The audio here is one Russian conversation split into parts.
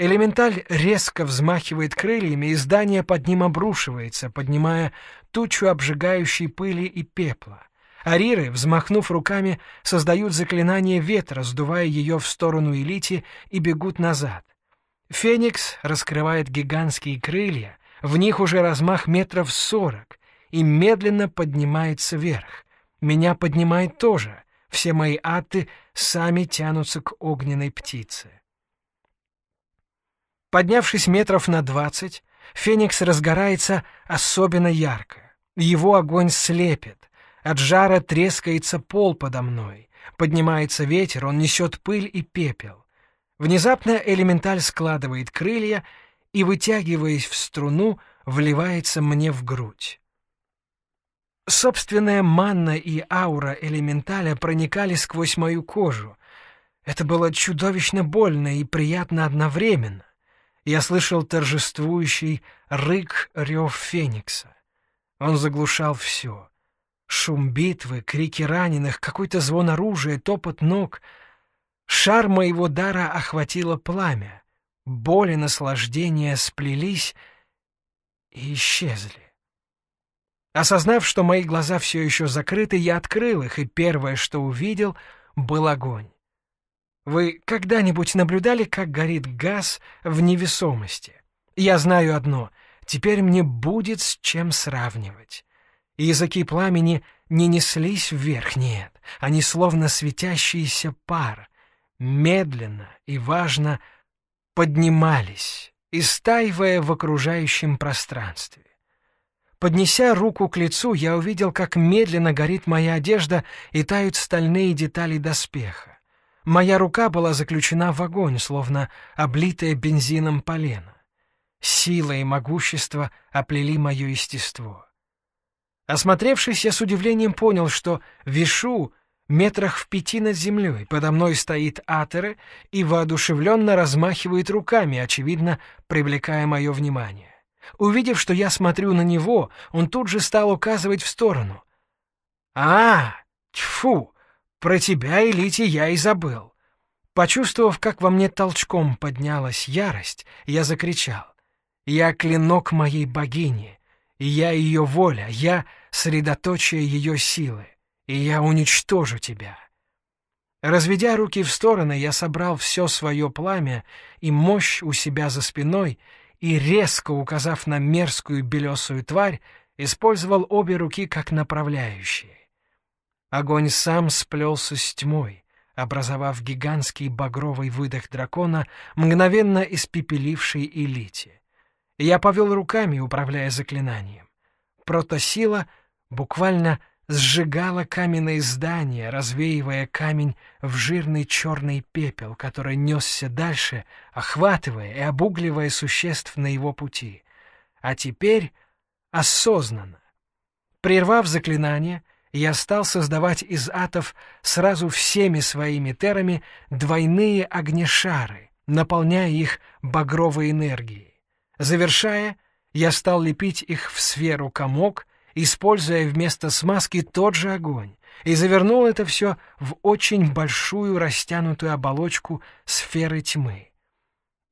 Элементаль резко взмахивает крыльями, и здание под ним обрушивается, поднимая тучу обжигающей пыли и пепла. Ариры, взмахнув руками, создают заклинание ветра, сдувая ее в сторону Элити, и бегут назад. Феникс раскрывает гигантские крылья, в них уже размах метров сорок, и медленно поднимается вверх. Меня поднимает тоже, все мои аты сами тянутся к огненной птице. Поднявшись метров на двадцать, Феникс разгорается особенно ярко. Его огонь слепит. От жара трескается пол подо мной. Поднимается ветер, он несет пыль и пепел. Внезапно элементаль складывает крылья и, вытягиваясь в струну, вливается мне в грудь. Собственная манна и аура элементаля проникали сквозь мою кожу. Это было чудовищно больно и приятно одновременно. Я слышал торжествующий рык рев Феникса. Он заглушал все. Шум битвы, крики раненых, какой-то звон оружия, топот ног. Шар моего дара охватило пламя. Боль и наслаждение сплелись и исчезли. Осознав, что мои глаза все еще закрыты, я открыл их, и первое, что увидел, был огонь. Вы когда-нибудь наблюдали, как горит газ в невесомости? Я знаю одно — теперь мне будет с чем сравнивать. Языки пламени не неслись вверх, нет, они словно светящийся пар, медленно и важно поднимались, истаивая в окружающем пространстве. Поднеся руку к лицу, я увидел, как медленно горит моя одежда и тают стальные детали доспеха. Моя рука была заключена в огонь, словно облитая бензином полено. Сила и могущество оплели мое естество. Осмотревшись, я с удивлением понял, что вишу метрах в пяти над землей. Подо мной стоит Атере и воодушевленно размахивает руками, очевидно, привлекая мое внимание. Увидев, что я смотрю на него, он тут же стал указывать в сторону. «А, тьфу!» Про тебя, Элити, я и забыл. Почувствовав, как во мне толчком поднялась ярость, я закричал. Я клинок моей богини, и я ее воля, я средоточие ее силы, и я уничтожу тебя. Разведя руки в стороны, я собрал все свое пламя и мощь у себя за спиной и, резко указав на мерзкую белесую тварь, использовал обе руки как направляющие. Огонь сам сплелся с тьмой, образовав гигантский багровый выдох дракона, мгновенно испепеливший элите. Я повел руками, управляя заклинанием. Протосила буквально сжигала каменные здания, развеивая камень в жирный черный пепел, который несся дальше, охватывая и обугливая существ на его пути. А теперь осознанно. Прервав заклинание, я стал создавать из атов сразу всеми своими терами двойные огнешары, наполняя их багровой энергией. Завершая, я стал лепить их в сферу комок, используя вместо смазки тот же огонь, и завернул это все в очень большую растянутую оболочку сферы тьмы.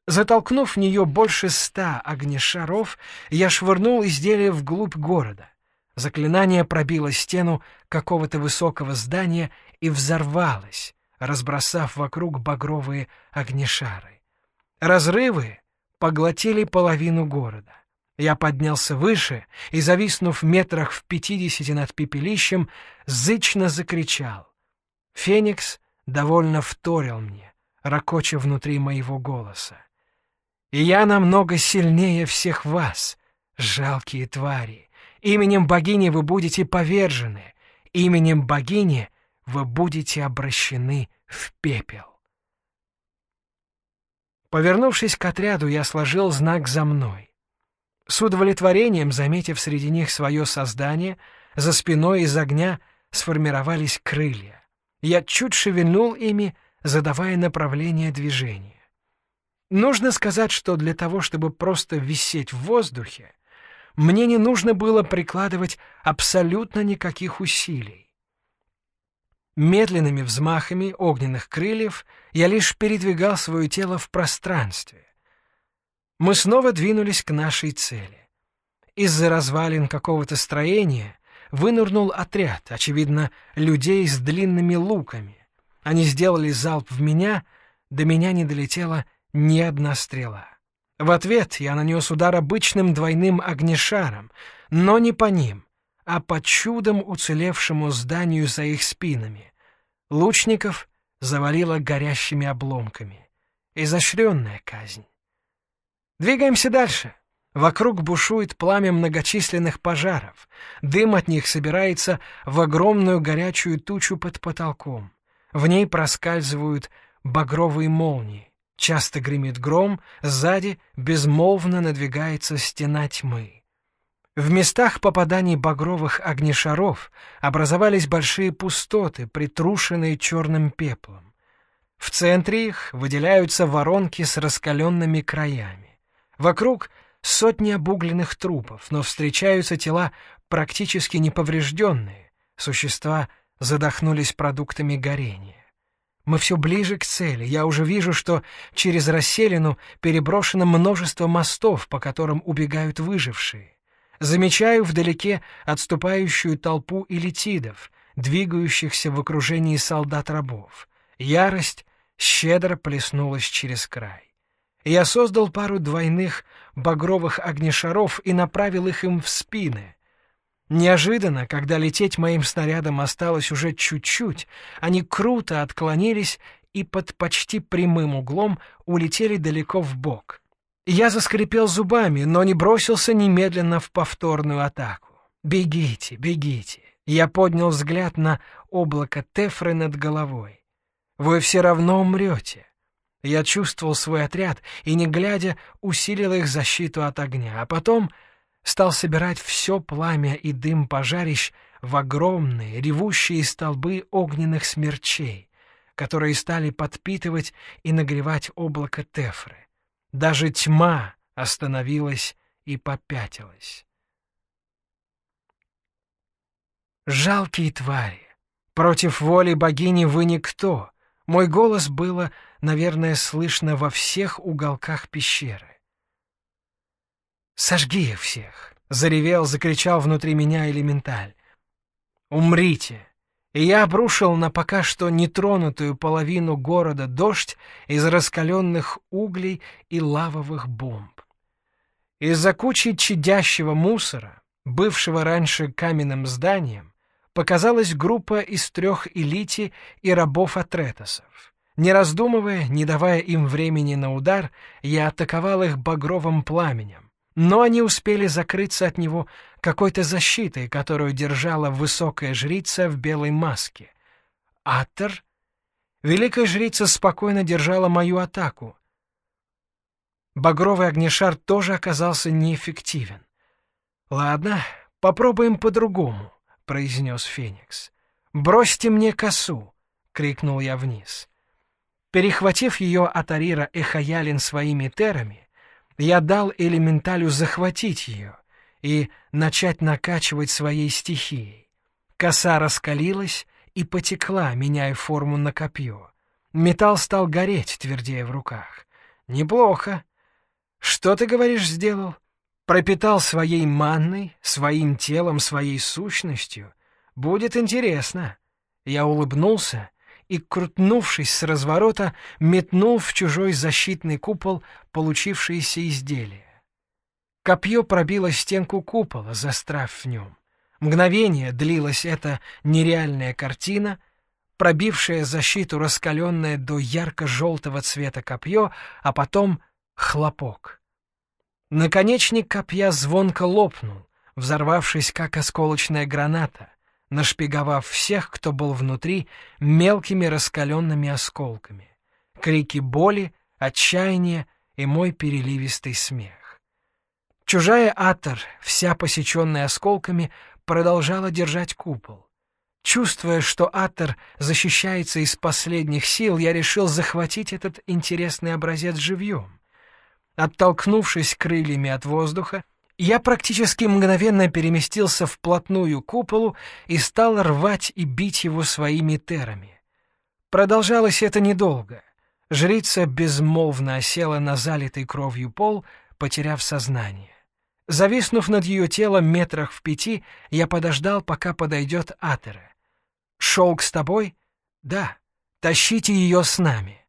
Затолкнув в нее больше ста огнешаров, я швырнул изделие вглубь города. Заклинание пробило стену какого-то высокого здания и взорвалось, разбросав вокруг багровые огнешары. Разрывы поглотили половину города. Я поднялся выше и, зависнув метрах в пятидесяти над пепелищем, зычно закричал. Феникс довольно вторил мне, ракоча внутри моего голоса. «И я намного сильнее всех вас, жалкие твари. Именем богини вы будете повержены, именем богини вы будете обращены в пепел. Повернувшись к отряду, я сложил знак за мной. С удовлетворением, заметив среди них свое создание, за спиной из огня сформировались крылья. Я чуть шевельнул ими, задавая направление движения. Нужно сказать, что для того, чтобы просто висеть в воздухе, мне не нужно было прикладывать абсолютно никаких усилий. Медленными взмахами огненных крыльев я лишь передвигал свое тело в пространстве. Мы снова двинулись к нашей цели. Из-за развалин какого-то строения вынырнул отряд, очевидно, людей с длинными луками. Они сделали залп в меня, до меня не долетела ни одна стрела. В ответ я нанес удар обычным двойным огнешаром, но не по ним, а по чудом уцелевшему зданию за их спинами. Лучников завалило горящими обломками. Изощренная казнь. Двигаемся дальше. Вокруг бушует пламя многочисленных пожаров. Дым от них собирается в огромную горячую тучу под потолком. В ней проскальзывают багровые молнии. Часто гремит гром, сзади безмолвно надвигается стена тьмы. В местах попаданий багровых огнешаров образовались большие пустоты, притрушенные черным пеплом. В центре их выделяются воронки с раскаленными краями. Вокруг сотни обугленных трупов, но встречаются тела практически неповрежденные. Существа задохнулись продуктами горения. Мы все ближе к цели. Я уже вижу, что через расселину переброшено множество мостов, по которым убегают выжившие. Замечаю вдалеке отступающую толпу элитидов, двигающихся в окружении солдат-рабов. Ярость щедро плеснулась через край. Я создал пару двойных багровых огнешаров и направил их им в спины. Неожиданно, когда лететь моим снарядом осталось уже чуть-чуть, они круто отклонились и под почти прямым углом улетели далеко в бок. Я заскрипел зубами, но не бросился немедленно в повторную атаку. «Бегите, бегите!» Я поднял взгляд на облако Тефры над головой. «Вы все равно умрете. Я чувствовал свой отряд и, не глядя, усилил их защиту от огня, а потом стал собирать все пламя и дым пожарищ в огромные, ревущие столбы огненных смерчей, которые стали подпитывать и нагревать облако Тефры. Даже тьма остановилась и попятилась. Жалкие твари! Против воли богини вы никто. Мой голос было наверное, слышно во всех уголках пещеры. «Сожги их всех!» — заревел, закричал внутри меня элементаль. «Умрите!» И я обрушил на пока что нетронутую половину города дождь из раскаленных углей и лавовых бомб. Из-за кучи чадящего мусора, бывшего раньше каменным зданием, показалась группа из трех элити и рабов-атретосов. Не раздумывая, не давая им времени на удар, я атаковал их багровым пламенем. Но они успели закрыться от него какой-то защитой, которую держала высокая жрица в белой маске. Аттер? Великая жрица спокойно держала мою атаку. Багровый огнешар тоже оказался неэффективен. «Ладно, попробуем по-другому», — произнес Феникс. «Бросьте мне косу!» — крикнул я вниз. Перехватив ее от Арира Эхаялин своими терами, я дал элементалю захватить ее и начать накачивать своей стихией. Коса раскалилась и потекла, меняя форму на копье. Металл стал гореть, твердее в руках. «Неплохо. Что ты, говоришь, сделал? Пропитал своей манной, своим телом, своей сущностью? Будет интересно». Я улыбнулся и, крутнувшись с разворота, метнул в чужой защитный купол получившееся изделие. Копье пробило стенку купола, застряв в нем. Мгновение длилась эта нереальная картина, пробившая защиту раскаленное до ярко-желтого цвета копье, а потом хлопок. Наконечник копья звонко лопнул, взорвавшись, как осколочная граната, нашпиговав всех, кто был внутри, мелкими раскаленными осколками. Крики боли, отчаяния и мой переливистый смех. Чужая Атор, вся посеченная осколками, продолжала держать купол. Чувствуя, что Атор защищается из последних сил, я решил захватить этот интересный образец живьем. Оттолкнувшись крыльями от воздуха, я практически мгновенно переместился вплотную к куполу и стал рвать и бить его своими терами. Продолжалось это недолго. Жрица безмолвно осела на залитый кровью пол, потеряв сознание. Зависнув над ее телом метрах в пяти, я подождал, пока подойдет Атере. «Шелк с тобой?» «Да. Тащите ее с нами».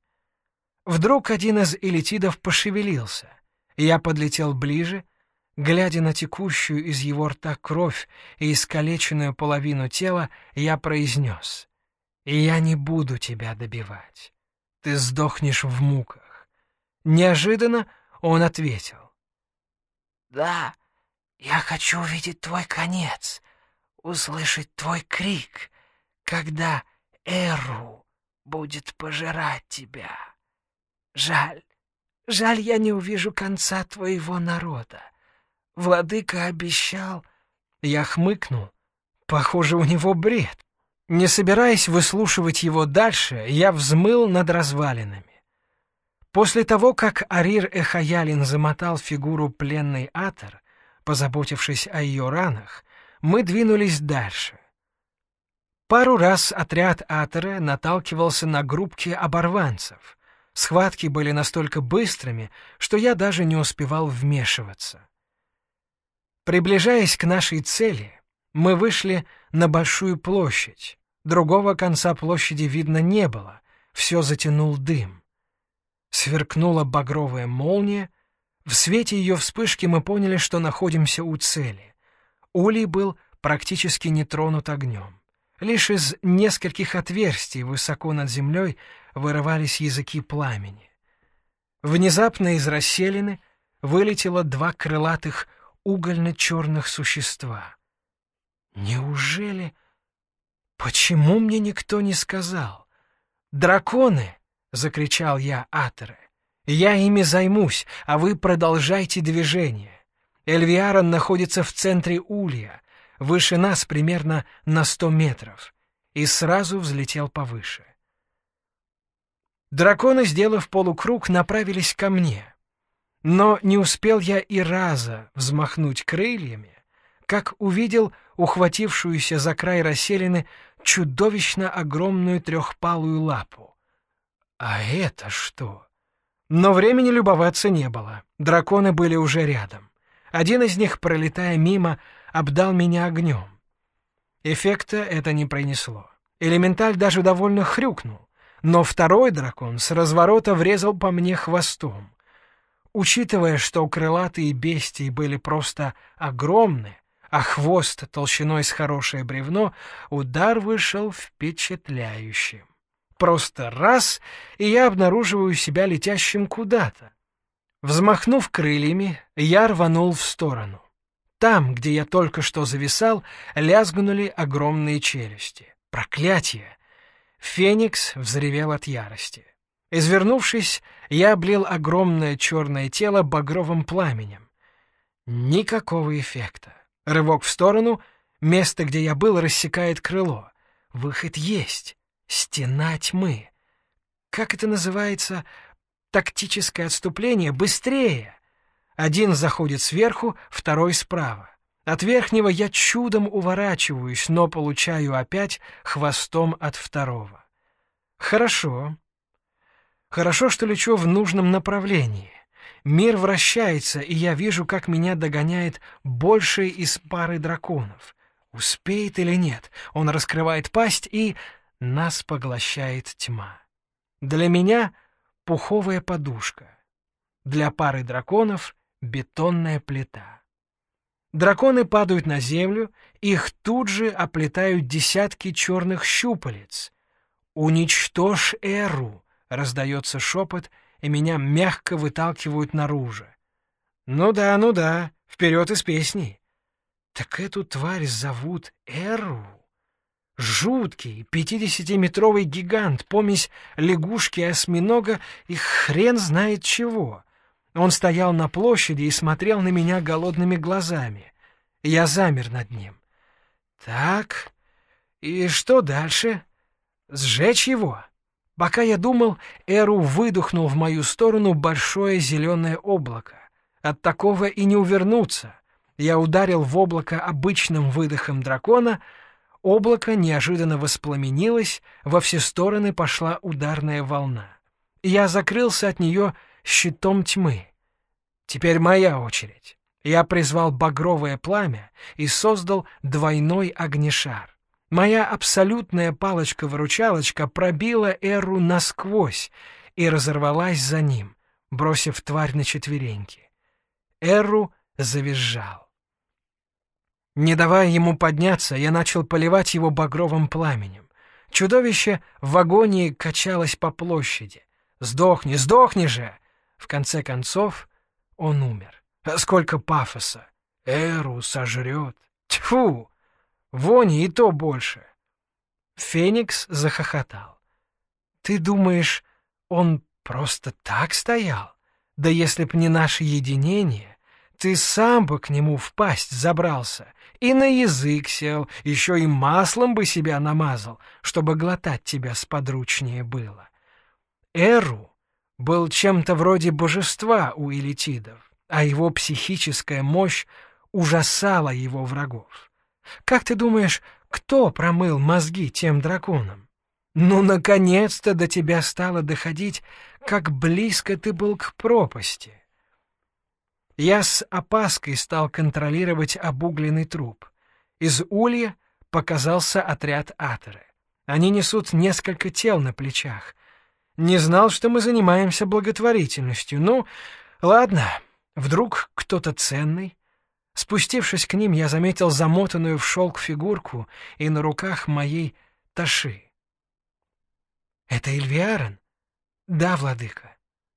Вдруг один из элитидов пошевелился. Я подлетел ближе, глядя на текущую из его рта кровь и искалеченную половину тела, я произнес. «Я не буду тебя добивать. Ты сдохнешь в муках». Неожиданно он ответил. Да, я хочу увидеть твой конец, услышать твой крик, когда Эру будет пожирать тебя. Жаль, жаль, я не увижу конца твоего народа. Владыка обещал... Я хмыкнул. Похоже, у него бред. Не собираясь выслушивать его дальше, я взмыл над развалинами. После того, как Арир Эхаялин замотал фигуру пленной Атер, позаботившись о ее ранах, мы двинулись дальше. Пару раз отряд Атера наталкивался на группки оборванцев. Схватки были настолько быстрыми, что я даже не успевал вмешиваться. Приближаясь к нашей цели, мы вышли на большую площадь. Другого конца площади видно не было, все затянул дым. Сверкнула багровая молния. В свете ее вспышки мы поняли, что находимся у цели. Улей был практически не тронут огнем. Лишь из нескольких отверстий высоко над землей вырывались языки пламени. Внезапно из расселины вылетело два крылатых угольно-черных существа. Неужели... Почему мне никто не сказал? Драконы! — закричал я Атере. «Я ими займусь, а вы продолжайте движение. Эльвиарон находится в центре улья, выше нас примерно на сто метров, и сразу взлетел повыше. Драконы, сделав полукруг, направились ко мне. Но не успел я и раза взмахнуть крыльями, как увидел ухватившуюся за край расселины чудовищно огромную трехпалую лапу. А это что? Но времени любоваться не было. Драконы были уже рядом. Один из них, пролетая мимо, обдал меня огнем. Эффекта это не принесло. Элементаль даже довольно хрюкнул. Но второй дракон с разворота врезал по мне хвостом. Учитывая, что крылатые бестии были просто огромны, а хвост толщиной с хорошее бревно, удар вышел впечатляющим. Просто раз, и я обнаруживаю себя летящим куда-то. Взмахнув крыльями, я рванул в сторону. Там, где я только что зависал, лязгнули огромные челюсти. Проклятие! Феникс взревел от ярости. Извернувшись, я облил огромное черное тело багровым пламенем. Никакого эффекта. Рывок в сторону, место, где я был, рассекает крыло. Выход есть. Стена тьмы. Как это называется? Тактическое отступление. Быстрее! Один заходит сверху, второй справа. От верхнего я чудом уворачиваюсь, но получаю опять хвостом от второго. Хорошо. Хорошо, что лечу в нужном направлении. Мир вращается, и я вижу, как меня догоняет больший из пары драконов. Успеет или нет? Он раскрывает пасть и нас поглощает тьма. Для меня — пуховая подушка. Для пары драконов — бетонная плита. Драконы падают на землю, их тут же оплетают десятки черных щупалец. «Уничтожь Эру!» — раздается шепот, и меня мягко выталкивают наружу. «Ну да, ну да, вперед из песней!» «Так эту тварь зовут Эру?» Жуткий, пятидесятиметровый гигант, помесь лягушки осьминога и хрен знает чего. Он стоял на площади и смотрел на меня голодными глазами. Я замер над ним. Так, и что дальше? Сжечь его? Пока я думал, Эру выдохнул в мою сторону большое зеленое облако. От такого и не увернуться. Я ударил в облако обычным выдохом дракона — Облако неожиданно воспламенилось, во все стороны пошла ударная волна. Я закрылся от нее щитом тьмы. Теперь моя очередь. Я призвал багровое пламя и создал двойной огнешар. Моя абсолютная палочка-выручалочка пробила Эру насквозь и разорвалась за ним, бросив тварь на четвереньки. Эру завизжал. Не давая ему подняться, я начал поливать его багровым пламенем. Чудовище в агонии качалось по площади. «Сдохни, сдохни же!» В конце концов он умер. Сколько пафоса! Эру сожрет. Тьфу! Вони и то больше. Феникс захохотал. Ты думаешь, он просто так стоял? Да если б не наше единение, ты сам бы к нему в пасть забрался и на язык сел, еще и маслом бы себя намазал, чтобы глотать тебя сподручнее было. Эру был чем-то вроде божества у элитидов, а его психическая мощь ужасала его врагов. Как ты думаешь, кто промыл мозги тем драконам? Ну, наконец-то до тебя стало доходить, как близко ты был к пропасти. Я с опаской стал контролировать обугленный труп. Из улья показался отряд атеры. Они несут несколько тел на плечах. Не знал, что мы занимаемся благотворительностью. Ну, ладно, вдруг кто-то ценный. Спустившись к ним, я заметил замотанную в шелк фигурку и на руках моей Таши. «Это Эльвиарон?» «Да, владыка.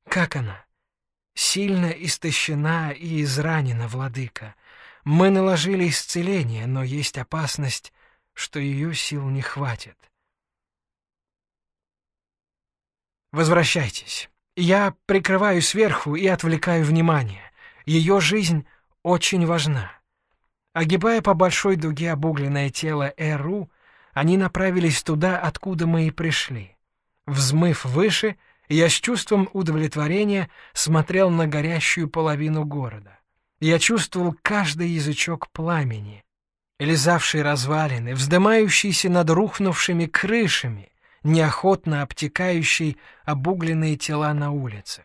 Как она?» Сильно истощена и изранена, владыка. Мы наложили исцеление, но есть опасность, что ее сил не хватит. Возвращайтесь. Я прикрываю сверху и отвлекаю внимание. Ее жизнь очень важна. Огибая по большой дуге обугленное тело Эру, они направились туда, откуда мы и пришли. Взмыв выше — я с чувством удовлетворения смотрел на горящую половину города. Я чувствовал каждый язычок пламени, лизавший развалины, вздымающийся над рухнувшими крышами, неохотно обтекающий обугленные тела на улицах.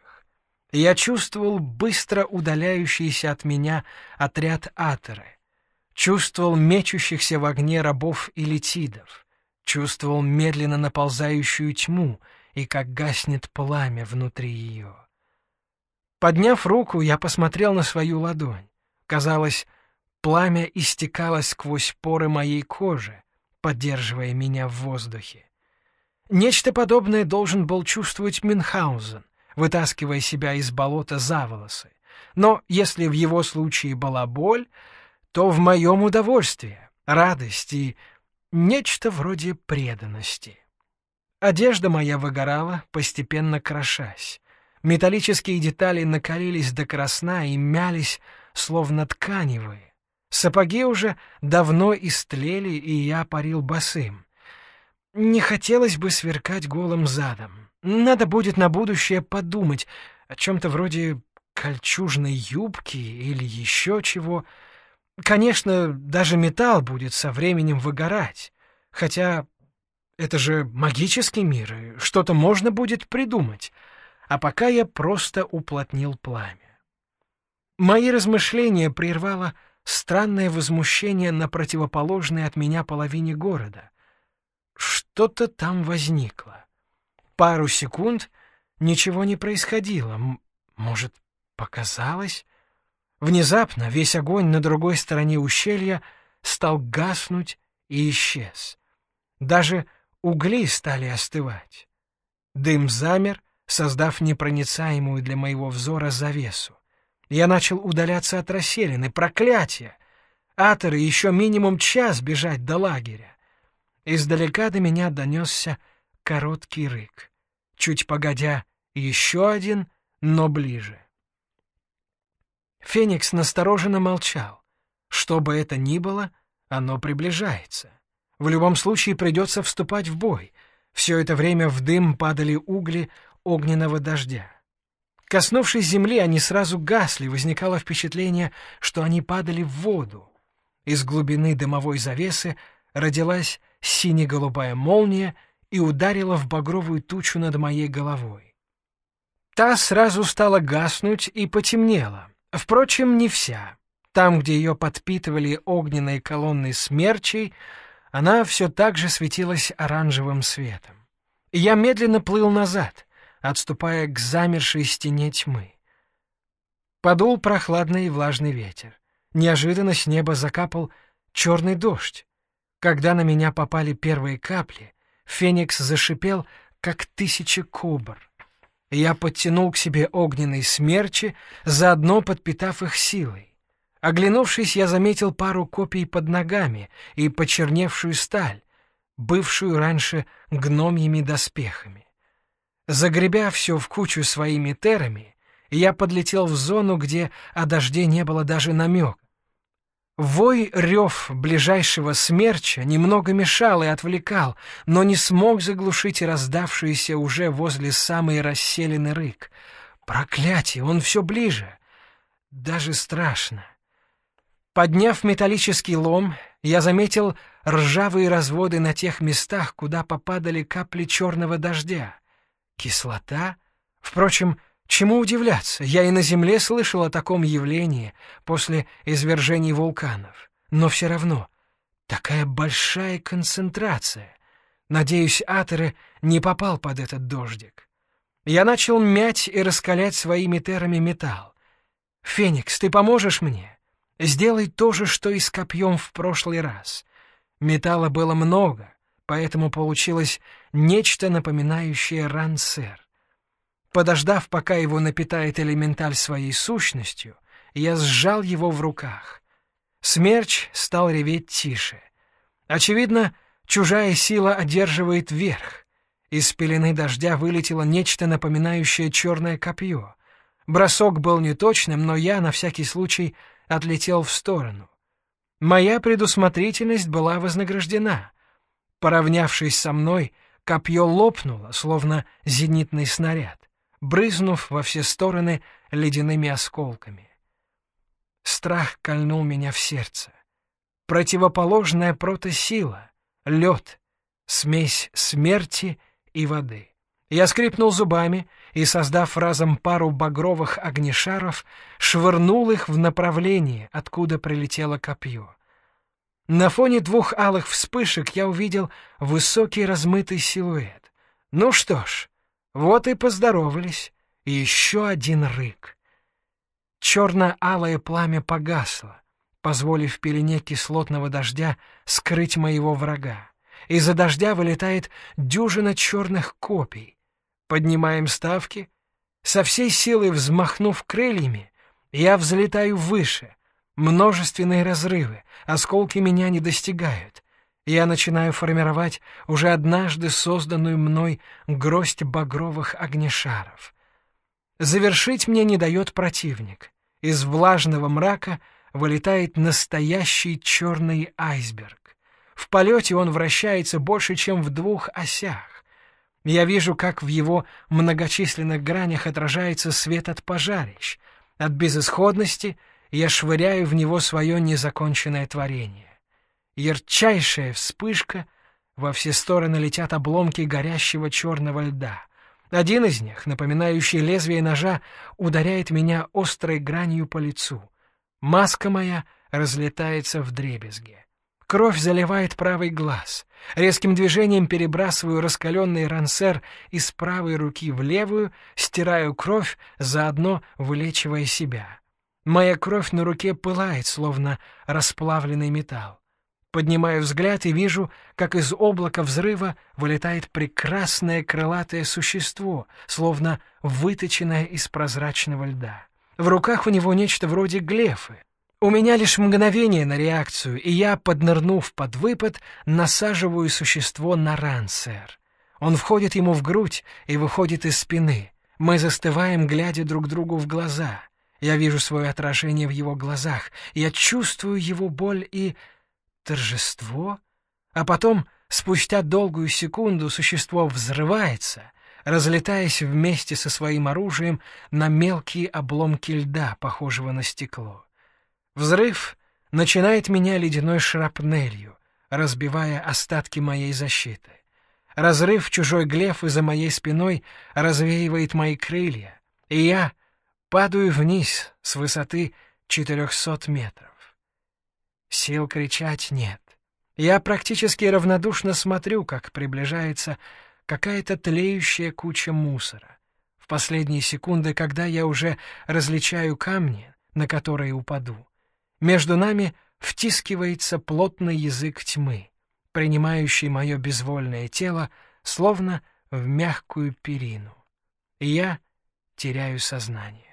Я чувствовал быстро удаляющийся от меня отряд атеры, чувствовал мечущихся в огне рабов и летидов, чувствовал медленно наползающую тьму — и как гаснет пламя внутри ее. Подняв руку, я посмотрел на свою ладонь. Казалось, пламя истекало сквозь поры моей кожи, поддерживая меня в воздухе. Нечто подобное должен был чувствовать Мюнхгаузен, вытаскивая себя из болота за волосы. Но если в его случае была боль, то в моем удовольствие, радость и нечто вроде преданности. Одежда моя выгорала, постепенно крошась. Металлические детали накалились до красна и мялись, словно тканевые. Сапоги уже давно истлели, и я парил босым. Не хотелось бы сверкать голым задом. Надо будет на будущее подумать о чем-то вроде кольчужной юбки или еще чего. Конечно, даже металл будет со временем выгорать, хотя это же магический мир, и что-то можно будет придумать. А пока я просто уплотнил пламя. Мои размышления прервало странное возмущение на противоположной от меня половине города. Что-то там возникло. Пару секунд ничего не происходило. Может, показалось? Внезапно весь огонь на другой стороне ущелья стал гаснуть и исчез. Даже Угли стали остывать. Дым замер, создав непроницаемую для моего взора завесу. Я начал удаляться от расселины. Проклятие! Аторы еще минимум час бежать до лагеря. Издалека до меня донесся короткий рык. Чуть погодя, еще один, но ближе. Феникс настороженно молчал. Что бы это ни было, оно приближается. В любом случае придется вступать в бой. Все это время в дым падали угли огненного дождя. Коснувшись земли, они сразу гасли, возникало впечатление, что они падали в воду. Из глубины дымовой завесы родилась сине-голубая молния и ударила в багровую тучу над моей головой. Та сразу стала гаснуть и потемнела, Впрочем, не вся. Там, где ее подпитывали огненные колонны смерчей, она все так же светилась оранжевым светом. Я медленно плыл назад, отступая к замершей стене тьмы. Подул прохладный и влажный ветер. Неожиданно с неба закапал черный дождь. Когда на меня попали первые капли, Феникс зашипел, как тысяча кобр. Я подтянул к себе огненные смерчи, заодно подпитав их силой. Оглянувшись, я заметил пару копий под ногами и почерневшую сталь, бывшую раньше гномьими доспехами. Загребя все в кучу своими терами, я подлетел в зону, где о дожде не было даже намека. Вой рев ближайшего смерча немного мешал и отвлекал, но не смог заглушить раздавшийся уже возле самой расселенный рык. Проклятие, он все ближе. Даже страшно. Подняв металлический лом, я заметил ржавые разводы на тех местах, куда попадали капли черного дождя. Кислота? Впрочем, Чему удивляться? Я и на Земле слышал о таком явлении после извержений вулканов. Но все равно такая большая концентрация. Надеюсь, Атеры не попал под этот дождик. Я начал мять и раскалять своими терами металл. «Феникс, ты поможешь мне? Сделай то же, что и с копьем в прошлый раз. Металла было много, поэтому получилось нечто напоминающее рансер. Подождав, пока его напитает элементаль своей сущностью, я сжал его в руках. Смерч стал реветь тише. Очевидно, чужая сила одерживает верх. Из пелены дождя вылетело нечто напоминающее черное копье. Бросок был неточным, но я, на всякий случай, отлетел в сторону. Моя предусмотрительность была вознаграждена. Поравнявшись со мной, копье лопнуло, словно зенитный снаряд брызнув во все стороны ледяными осколками. Страх кольнул меня в сердце. Противоположная протосила, лед, смесь смерти и воды. Я скрипнул зубами и, создав разом пару багровых огнешаров, швырнул их в направлении, откуда прилетело копье. На фоне двух алых вспышек я увидел высокий размытый силуэт. Ну что ж, вот и поздоровались. И еще один рык. Черно-алое пламя погасло, позволив пелене кислотного дождя скрыть моего врага. Из-за дождя вылетает дюжина черных копий. Поднимаем ставки. Со всей силой взмахнув крыльями, я взлетаю выше. Множественные разрывы, осколки меня не достигают я начинаю формировать уже однажды созданную мной гроздь багровых огнешаров. Завершить мне не дает противник. Из влажного мрака вылетает настоящий черный айсберг. В полете он вращается больше, чем в двух осях. Я вижу, как в его многочисленных гранях отражается свет от пожарищ. От безысходности я швыряю в него свое незаконченное творение ярчайшая вспышка, во все стороны летят обломки горящего черного льда. Один из них, напоминающий лезвие ножа, ударяет меня острой гранью по лицу. Маска моя разлетается в дребезге. Кровь заливает правый глаз. Резким движением перебрасываю раскаленный рансер из правой руки в левую, стираю кровь, заодно вылечивая себя. Моя кровь на руке пылает, словно расплавленный металл. Поднимаю взгляд и вижу, как из облака взрыва вылетает прекрасное крылатое существо, словно выточенное из прозрачного льда. В руках у него нечто вроде глефы. У меня лишь мгновение на реакцию, и я, поднырнув под выпад, насаживаю существо на рансер. Он входит ему в грудь и выходит из спины. Мы застываем, глядя друг другу в глаза. Я вижу свое отражение в его глазах, я чувствую его боль и торжество, а потом, спустя долгую секунду, существо взрывается, разлетаясь вместе со своим оружием на мелкие обломки льда, похожего на стекло. Взрыв начинает меня ледяной шрапнелью, разбивая остатки моей защиты. Разрыв чужой глефы за моей спиной развеивает мои крылья, и я, падаю вниз с высоты 400 метров. Сил кричать нет. Я практически равнодушно смотрю, как приближается какая-то тлеющая куча мусора. В последние секунды, когда я уже различаю камни, на которые упаду, между нами втискивается плотный язык тьмы, принимающий мое безвольное тело, словно в мягкую перину. И я теряю сознание.